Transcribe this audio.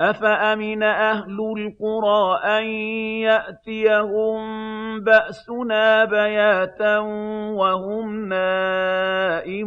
أَفَأَمِنَ أَهْلُ الْقُرَىٰ أَن يَأْتِيَهُم بَأْسُنَا بَيَاتًا وَهُمْ نَائِمُونَ